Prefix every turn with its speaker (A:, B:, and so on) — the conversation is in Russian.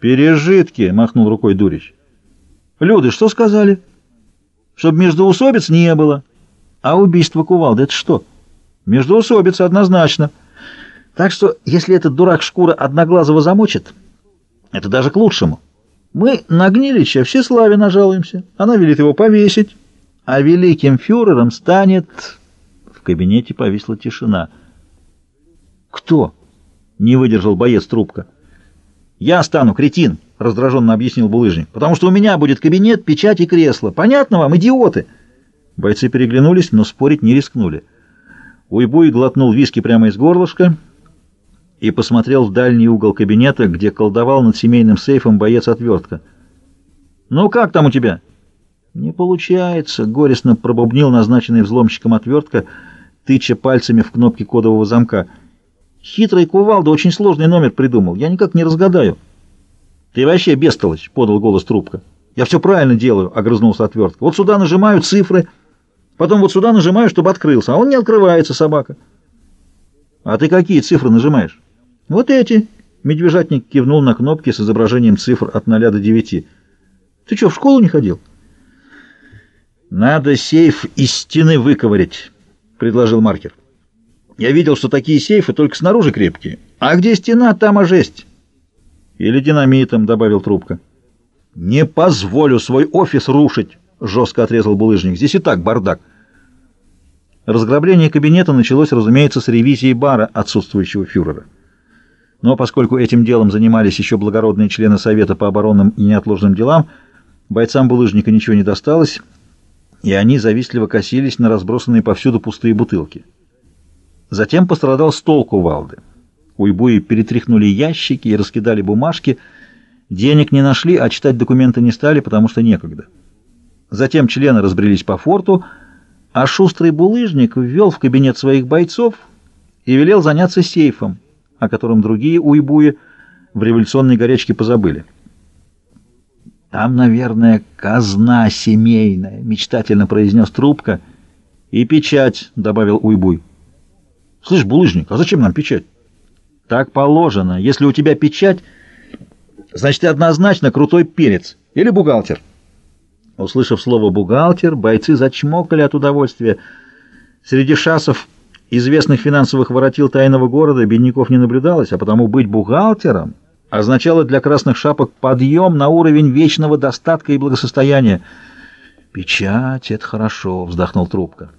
A: «Пережитки!» — махнул рукой Дурич. «Люди, что сказали?» «Чтоб междоусобиц не было. А убийство кувалды — это что?» «Междоусобица однозначно. Так что, если этот дурак шкура Одноглазого замочит, это даже к лучшему. Мы на Гнилича всеславе нажалуемся. Она велит его повесить, а великим фюрером станет...» В кабинете повисла тишина. «Кто?» — не выдержал боец трубка. «Я стану, кретин!» — раздраженно объяснил булыжник. «Потому что у меня будет кабинет, печать и кресло. Понятно вам, идиоты?» Бойцы переглянулись, но спорить не рискнули. Уйбуй глотнул виски прямо из горлышка и посмотрел в дальний угол кабинета, где колдовал над семейным сейфом боец-отвертка. «Ну как там у тебя?» «Не получается», — горестно пробубнил назначенный взломщиком отвертка, тыча пальцами в кнопки кодового замка — Хитрый кувалда очень сложный номер придумал. Я никак не разгадаю. Ты вообще бестолочь, — подал голос трубка. Я все правильно делаю, — огрызнулся отвертка. Вот сюда нажимаю цифры, потом вот сюда нажимаю, чтобы открылся, а он не открывается, собака. А ты какие цифры нажимаешь? Вот эти. Медвежатник кивнул на кнопки с изображением цифр от 0 до 9. Ты что, в школу не ходил? Надо сейф из стены выковырять, — предложил маркер. Я видел, что такие сейфы только снаружи крепкие. А где стена, там и жесть. Или динамитом, добавил трубка. Не позволю свой офис рушить, жестко отрезал булыжник. Здесь и так бардак. Разграбление кабинета началось, разумеется, с ревизии бара отсутствующего фюрера. Но поскольку этим делом занимались еще благородные члены Совета по оборонным и неотложным делам, бойцам булыжника ничего не досталось, и они завистливо косились на разбросанные повсюду пустые бутылки. Затем пострадал стол кувалды. Уйбуи перетряхнули ящики и раскидали бумажки. Денег не нашли, а читать документы не стали, потому что некогда. Затем члены разбрелись по форту, а шустрый булыжник ввел в кабинет своих бойцов и велел заняться сейфом, о котором другие уйбуи в революционной горячке позабыли. «Там, наверное, казна семейная», — мечтательно произнес трубка. «И печать», — добавил уйбуй. Слышь, булыжник, а зачем нам печать? Так положено. Если у тебя печать, значит, ты однозначно крутой перец или бухгалтер. Услышав слово «бухгалтер», бойцы зачмокали от удовольствия. Среди шасов известных финансовых воротил тайного города бедняков не наблюдалось, а потому быть бухгалтером означало для красных шапок подъем на уровень вечного достатка и благосостояния. «Печать — это хорошо», — вздохнул трубка.